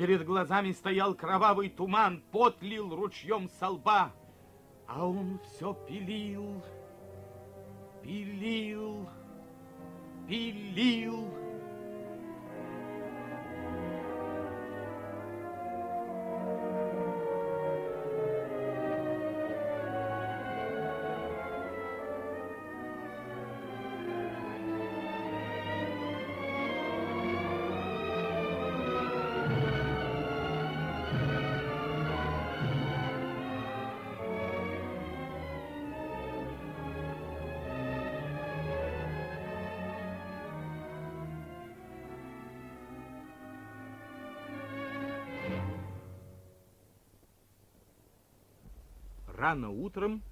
Перед глазами стоял кровавый туман, пот лил ручьем со лба. А он все пилил, пилил, пилил. Рано утром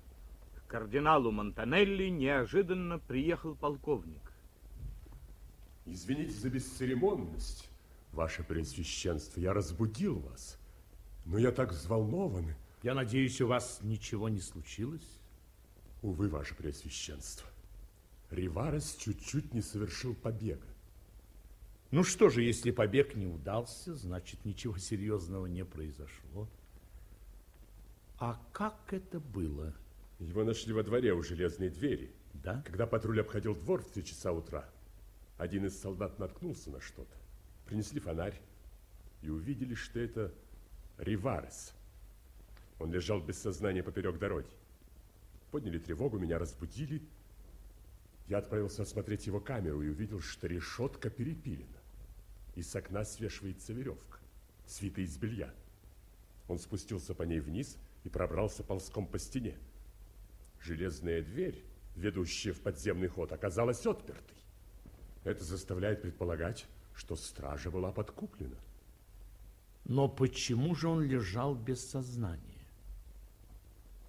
к кардиналу Монтанелли неожиданно приехал полковник. Извините за бесцеремонность, ваше Преосвященство. Я разбудил вас, но я так взволнован. Я надеюсь, у вас ничего не случилось? Увы, ваше Преосвященство. Риварес чуть-чуть не совершил побега. Ну что же, если побег не удался, значит, ничего серьезного не произошло. А как это было? Его нашли во дворе у железной двери. Да? Когда патруль обходил двор в три часа утра, один из солдат наткнулся на что-то. Принесли фонарь и увидели, что это Риварес. Он лежал без сознания поперек дороги. Подняли тревогу, меня разбудили. Я отправился осмотреть его камеру и увидел, что решетка перепилена. И с окна свешивается веревка, свита из белья. Он спустился по ней вниз и пробрался ползком по стене. Железная дверь, ведущая в подземный ход, оказалась отпертой. Это заставляет предполагать, что стража была подкуплена. Но почему же он лежал без сознания?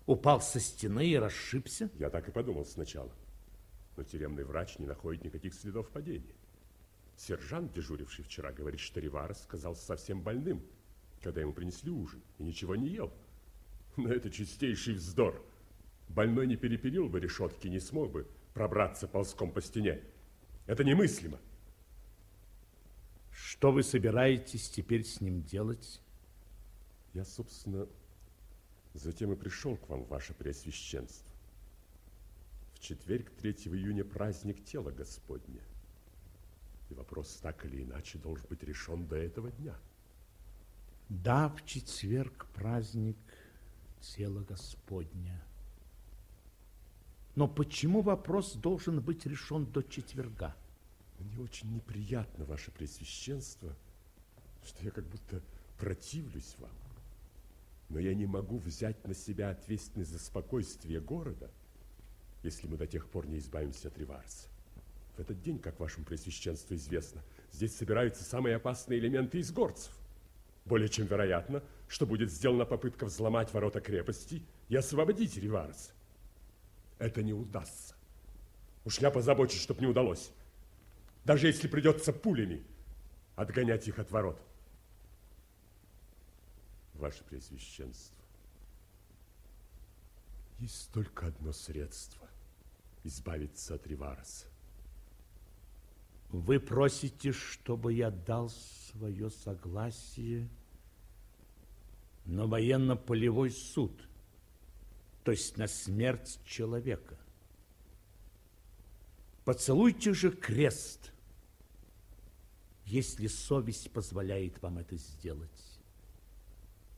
Упал со стены и расшибся? Я так и подумал сначала. Но тюремный врач не находит никаких следов падения. Сержант, дежуривший вчера, говорит, что Риварес казался совсем больным, когда ему принесли ужин, и ничего не ел. Но это чистейший вздор. Больной не перепилил бы решетки, не смог бы пробраться ползком по стене. Это немыслимо. Что вы собираетесь теперь с ним делать? Я, собственно, затем и пришел к вам, ваше Преосвященство. В четверг, 3 июня, праздник тела Господня. И вопрос так или иначе должен быть решен до этого дня. Да, в четверг праздник тело Господня. Но почему вопрос должен быть решен до четверга? Мне очень неприятно, ваше Пресвященство, что я как будто противлюсь вам. Но я не могу взять на себя ответственность за спокойствие города, если мы до тех пор не избавимся от Риварса. В этот день, как вашему Пресвященству известно, здесь собираются самые опасные элементы из горцев. Более чем вероятно, что будет сделана попытка взломать ворота крепости и освободить Риварес. Это не удастся. Уж я позабочусь, чтобы не удалось. Даже если придется пулями отгонять их от ворот. Ваше Преосвященство, есть только одно средство избавиться от Ривареса. Вы просите, чтобы я дал свое согласие на военно-полевой суд, то есть на смерть человека. Поцелуйте же крест, если совесть позволяет вам это сделать.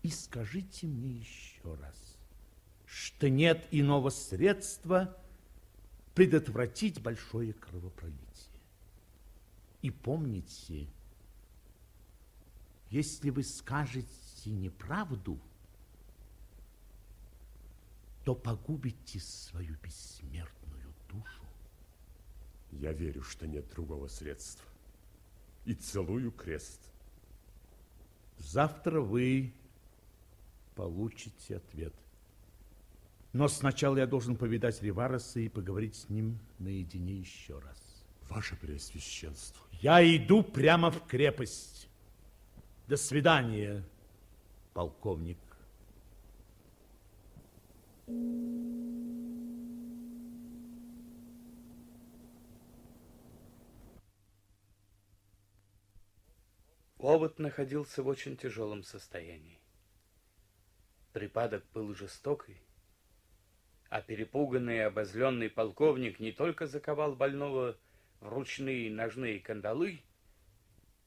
И скажите мне еще раз, что нет иного средства предотвратить большое кровопролитие. И помните, если вы скажете неправду, то погубите свою бессмертную душу. Я верю, что нет другого средства. И целую крест. Завтра вы получите ответ. Но сначала я должен повидать Ривареса и поговорить с ним наедине еще раз. Ваше Преосвященство. Я иду прямо в крепость. До свидания, полковник. Овод находился в очень тяжелом состоянии. Припадок был жестокий, а перепуганный и обозленный полковник не только заковал больного в ручные ножные кандалы,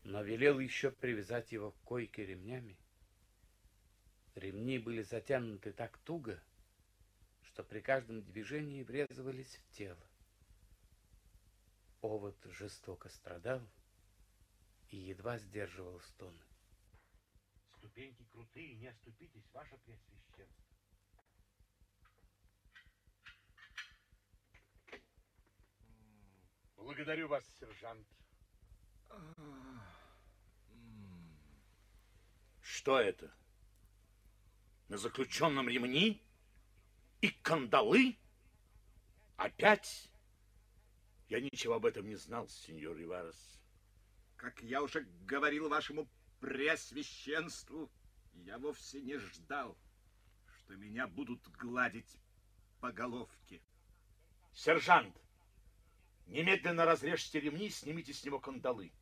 но велел еще привязать его к койке ремнями. Ремни были затянуты так туго, что при каждом движении врезывались в тело. Овод жестоко страдал и едва сдерживал стоны. Ступеньки крутые, не оступитесь, ваше Преосвященство. Благодарю вас, сержант. Что это? На заключенном ремни и кандалы? Опять? Я ничего об этом не знал, сеньор Риварес. Как я уже говорил вашему преосвященству, я вовсе не ждал, что меня будут гладить по головке. Сержант, немедленно разрежьте ремни и снимите с него кандалы.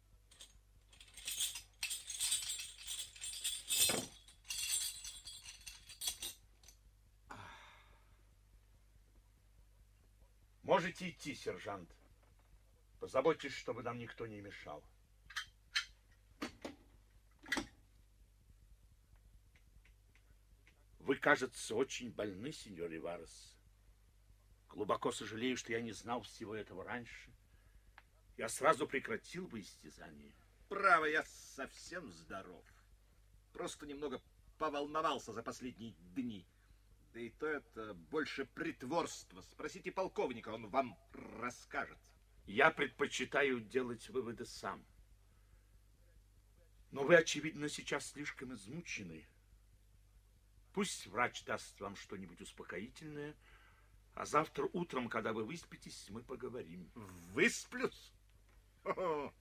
Можете идти, сержант. Позаботьтесь, чтобы нам никто не мешал. Вы, кажется, очень больны, сеньор Риварес. Глубоко сожалею, что я не знал всего этого раньше. Я сразу прекратил бы истязание. Право, я совсем здоров. Просто немного поволновался за последние дни. Да и то это больше притворство. Спросите полковника, он вам расскажет. Я предпочитаю делать выводы сам. Но вы, очевидно, сейчас слишком измучены. Пусть врач даст вам что-нибудь успокоительное, а завтра утром, когда вы выспитесь, мы поговорим. Высплюсь? О,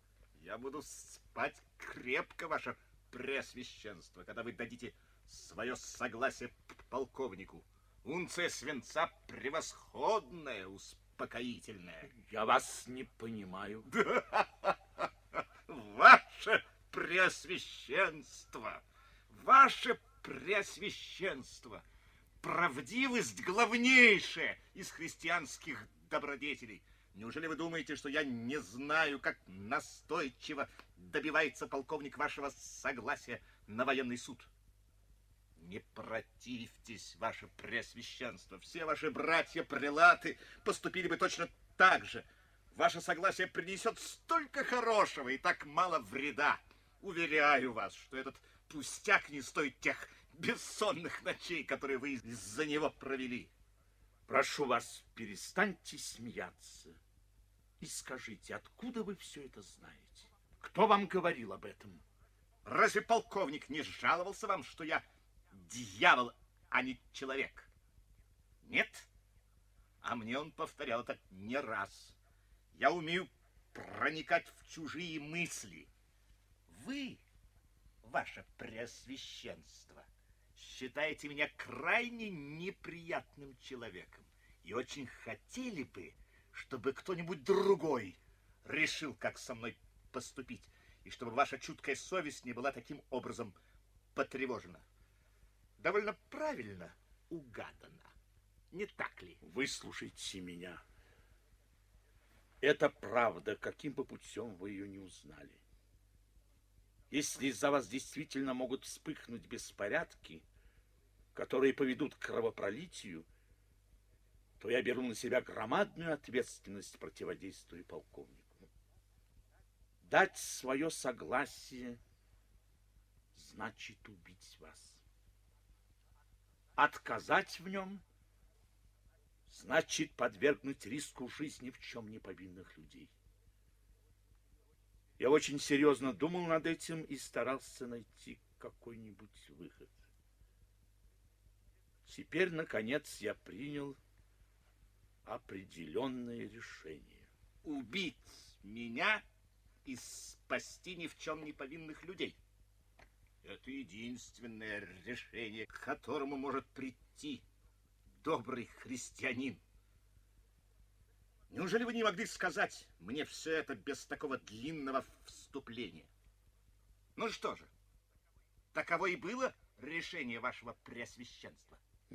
я буду спать крепко, ваше пресвященство, когда вы дадите свое согласие полковнику. Унция свинца превосходная, успокоительная. Я вас не понимаю. Ваше преосвященство, ваше преосвященство, правдивость главнейшая из христианских добродетелей. Неужели вы думаете, что я не знаю, как настойчиво добивается полковник вашего согласия на военный суд? Не противьтесь, ваше пресвященство. Все ваши братья-прелаты поступили бы точно так же. Ваше согласие принесет столько хорошего и так мало вреда. Уверяю вас, что этот пустяк не стоит тех бессонных ночей, которые вы из-за него провели. Прошу вас, перестаньте смеяться и скажите, откуда вы все это знаете? Кто вам говорил об этом? Разве полковник не жаловался вам, что я дьявол, а не человек? Нет? А мне он повторял это не раз. Я умею проникать в чужие мысли. Вы, ваше преосвященство, считаете меня крайне неприятным человеком и очень хотели бы, чтобы кто-нибудь другой решил, как со мной поступить, и чтобы ваша чуткая совесть не была таким образом потревожена. Довольно правильно угадано, не так ли? Выслушайте меня. Это правда, каким бы путем вы ее не узнали. Если из-за вас действительно могут вспыхнуть беспорядки, которые поведут к кровопролитию, то я беру на себя громадную ответственность противодействуя полковнику. Дать свое согласие значит убить вас. Отказать в нем значит подвергнуть риску жизни в чем не повинных людей. Я очень серьезно думал над этим и старался найти какой-нибудь выход. Теперь, наконец, я принял определенное решение. Убить меня и спасти ни в чем не повинных людей. Это единственное решение, к которому может прийти добрый христианин. Неужели вы не могли сказать мне все это без такого длинного вступления? Ну что же, таково и было решение вашего преосвященства.